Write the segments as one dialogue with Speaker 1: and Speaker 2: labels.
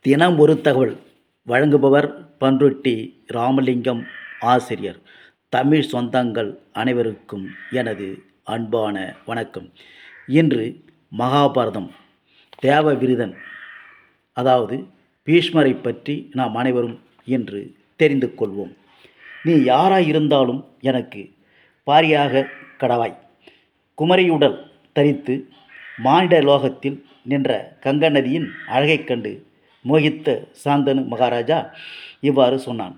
Speaker 1: தினம் ஒரு தகவல் வழங்குபவர் பண்ருட்டி ராமலிங்கம் ஆசிரியர். தமிழ் சொந்தங்கள் அனைவருக்கும் எனது அன்பான வணக்கம். இன்று மகாபாரதம் தேவ விருதன் அதாவது பீஷ்மரை பற்றி நாம் அனைவரும் இன்று தெரிந்து கொள்வோம். நீ யாராயிருந்தாலும் எனக்கு பாரியாக கடவாய். குமரியுடல் தரித்து மானிட லோகத்தில் நின்ற கங்க நதியின் அழகைக் கண்டு மோகித்த சாந்தனு மகாராஜா இவ்வாறு சொன்னான்.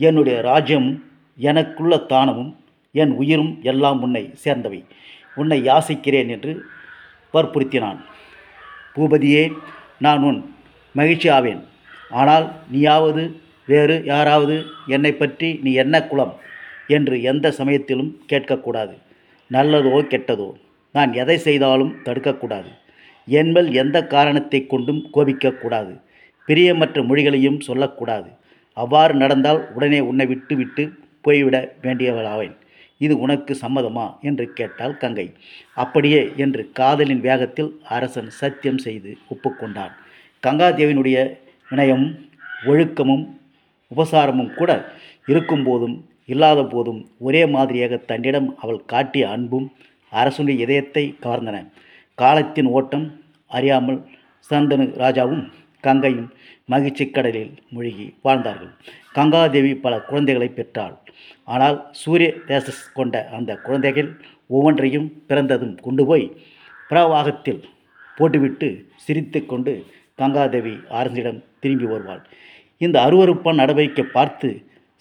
Speaker 1: என்னுடைய ராஜ்யமும் எனக்குள்ள தானமும் என் உயிரும் எல்லாம் உன்னை சேர்ந்தவை. உன்னை யாசிக்கிறேன் என்று வற்புறுத்தினான். பூபதியே நான் உன் மகிழ்ச்சி ஆவேன். ஆனால் நீயாவது வேறு யாராவது என்னை பற்றி நீ என்ன குலம்? என்று எந்த சமயத்திலும் கேட்கக்கூடாது. நல்லதோ கெட்டதோ நான் எதை செய்தாலும் தடுக்கக்கூடாது. என்மேல் எந்த காரணத்தை கொண்டும் கோபிக்கக்கூடாது. பிரியமற்ற மொழிகளையும் சொல்லக்கூடாது. அவ்வாறு நடந்தால் உடனே உன்னை விட்டு விட்டு போய்விட வேண்டியவளாவேன். இது உனக்கு சம்மதமா? என்று கேட்டாள் கங்கை. அப்படியே என்று காதலின் வேகத்தில் அரசன் சத்தியம் செய்து ஒப்புக்கொண்டான். கங்காதேவினுடைய வினயம் ஒழுக்கமும் உபசாரமும் கூட இருக்கும்போதும் இல்லாத போதும் ஒரே மாதிரியாக தன்னிடம் அவள் காட்டிய அன்பும் அரசனுடைய இதயத்தை கவர்ந்தன. காலத்தின் ஓட்டம் அறியாமல் சந்தனு ராஜாவும் கங்கையும் மகிழ்ச்சி கடலில் மூழ்கி வாழ்ந்தார்கள். கங்காதேவி பல குழந்தைகளை பெற்றாள். ஆனால் சூரிய தேசஸ் கொண்ட அந்த குழந்தைகள் ஒவ்வொன்றையும் பிறந்ததும் கொண்டு போய் பிரவாகத்தில் போட்டுவிட்டு சிரித்து கொண்டு கங்காதேவி அரசிடம் திரும்பி வருவாள். இந்த அருவறுப்பான நடவடிக்கை பார்த்து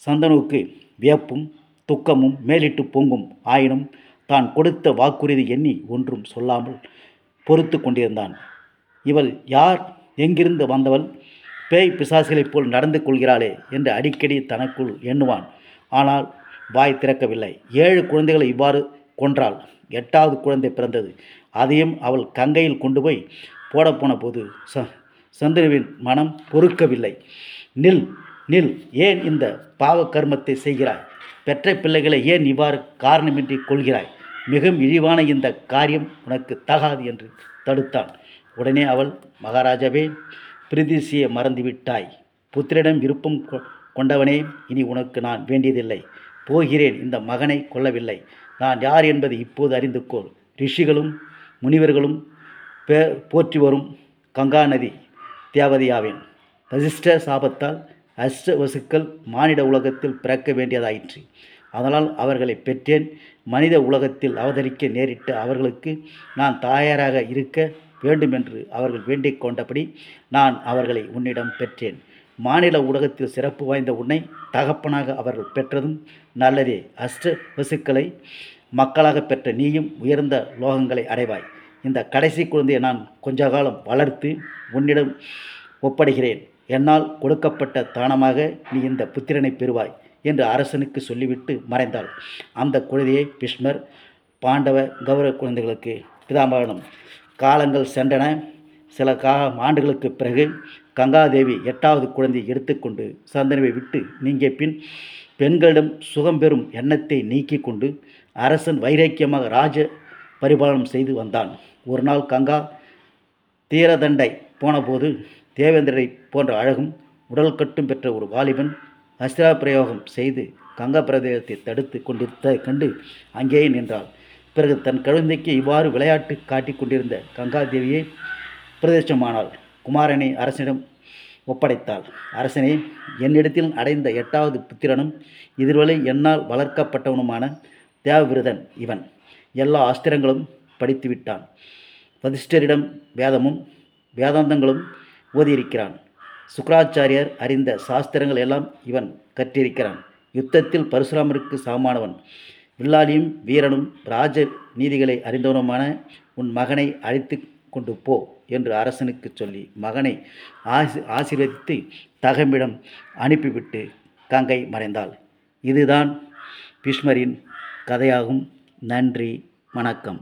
Speaker 1: சந்தனுவுக்கு வியப்பும் துக்கமும் மேலிட்டு பொங்கும். ஆயினும் தான் கொடுத்த வாக்குறுதி எண்ணி ஒன்றும் சொல்லாமல் பொறுத்து கொண்டிருந்தான். இவள் யார்? எங்கிருந்து வந்தவள் பேய் பிசாசுகளைப் போல் நடந்து கொள்கிறாளே என்று அடிக்கடி தனக்குள் எண்ணுவான். ஆனால் வாய் திறக்கவில்லை. ஏழு குழந்தைகளை இவ்வாறு கொன்றாள். எட்டாவது குழந்தை பிறந்தது. அதையும் அவள் கங்கையில் கொண்டு போய் போடப்போன போது ச சந்திரவின் மனம் பொறுக்கவில்லை. நில் நில் ஏன் இந்த பாவ கர்மத்தை செய்கிறாய்? பெற்ற பிள்ளைகளை ஏன் இவ்வாறு காரணமின்றி கொள்கிறாய்? மிகவும் இழிவான இந்த காரியம் உனக்கு தகாது என்று தடுத்தான். உடனே அவள் மகாராஜாவே பிரதிசியை மறந்துவிட்டாய். புத்திரிடம் விருப்பம் கொண்டவனே இனி உனக்கு நான் வேண்டியதில்லை. போகிறேன் இந்த மகனை கொல்லவில்லை. நான் யார் என்பதை இப்போது அறிந்து கொள் ரிஷிகளும் முனிவர்களும் பே போற்றி வரும். கங்கா நதி தேவதையாவேன் வசிஷ்ட சாபத்தால் அஷ்ட வசுக்கள் மானிட உலகத்தில் பிறக்க வேண்டியதாயிற்று. அதனால் அவர்களை பெற்றேன். மனித உலகத்தில் அவதரிக்க நேரிட்ட அவர்களுக்கு நான் தாயாராக இருக்க வேண்டுமென்று அவர்கள் வேண்டிக் கொண்டபடி நான் அவர்களை உன்னிடம் பெற்றேன். மாநில ஊடகத்தில் சிறப்பு வாய்ந்த உன்னை தகப்பனாக அவர்கள் பெற்றதும் நல்லதே. அஷ்ட வசுக்களை மக்களாக பெற்ற நீயும் உயர்ந்த லோகங்களை அடைவாய். இந்த கடைசி குழந்தையை நான் கொஞ்ச காலம் வளர்த்து உன்னிடம் ஒப்படைகிறேன். என்னால் கொடுக்கப்பட்ட தானமாக நீ இந்த புத்திரனை பெறுவாய் என்று அரசனுக்கு சொல்லிவிட்டு மறைந்தாள். அந்த குழந்தையை பிஷ்மர் பாண்டவ கௌரவ குழந்தைகளுக்கு பிதாமகனம் காலங்கள் சென்றன. சில கா ஆண்டுகளுக்கு பிறகு கங்காதேவி எட்டாவது குழந்தையை எடுத்துக்கொண்டு சந்தனுவை விட்டு நீங்கிய பின் பெண்களிடம் சுகம் பெறும் எண்ணத்தை நீக்கி கொண்டு அரசன் வைராக்கியமாக ராஜ பரிபாலனம் செய்து வந்தான். ஒரு நாள் கங்கா தீரதண்டை போனபோது தேவேந்திரரை போன்ற அழகும் உடல் கட்டும் பெற்ற ஒரு வாலிபன் அஸ்திரா பிரயோகம் செய்து கங்கா பிரதேசத்தை தடுத்து கொண்டிருத்த கண்டு அங்கேயே நின்றாள். பிறகு தன் குழந்தைக்கு இவ்வாறு விளையாட்டு காட்டிக் கொண்டிருந்த கங்காதேவியை பிரதேசமானாள் குமாரனை அரசனிடம் ஒப்படைத்தாள். அரசனே என்னிடத்தில் அடைந்த எட்டாவது புத்திரனும் எதிர்வலை என்னால் வளர்க்கப்பட்டவனுமான தேவவிரதன் இவன். எல்லா அஸ்திரங்களும் படித்துவிட்டான். வதிஷ்டரிடம் வேதமும் வேதாந்தங்களும் ஓதியிருக்கிறான். சுக்கராச்சாரியர் அறிந்த சாஸ்திரங்கள் எல்லாம் இவன் கற்றிருக்கிறான். யுத்தத்தில் பரசுராமருக்கு சமமானவன். வில்லாளியும் வீரனும் ராஜ நீதிகளை அறிந்தவனுமான உன் மகனை அழைத்து கொண்டு போ என்று அரசனுக்கு சொல்லி மகனை ஆசி ஆசீர்வதித்து தகம்பிடம் அனுப்பிவிட்டு கங்கை மறைந்தாள். இதுதான் பீஷ்மரின் கதையாகும். நன்றி வணக்கம்.